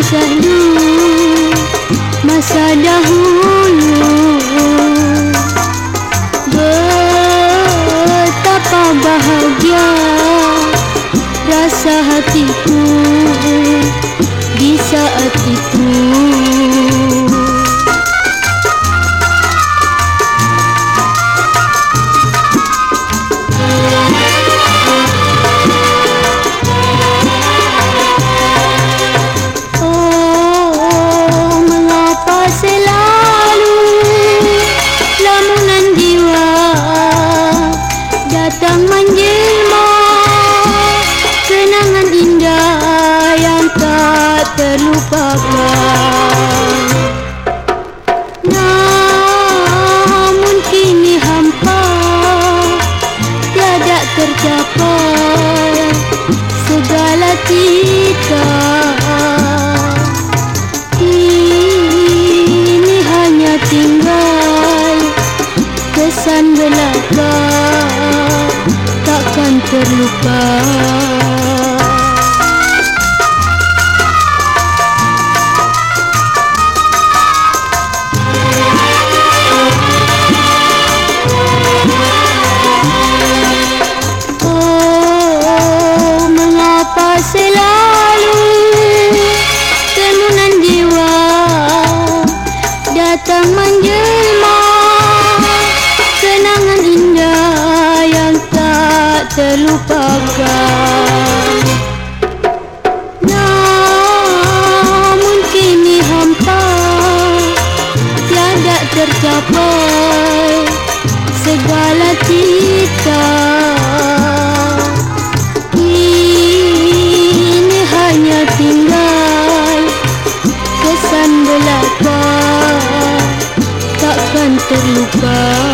sahdu masa dahulu. Betapa bahagia rasa hatiku di saat itu kita ini hanya tinggal kesan belakang. Takkan terlupa terlupakan. Namun kini hampa Tiada tercapai Segala cita. Kini hanya tinggal Kesan belakang Takkan terlupakan.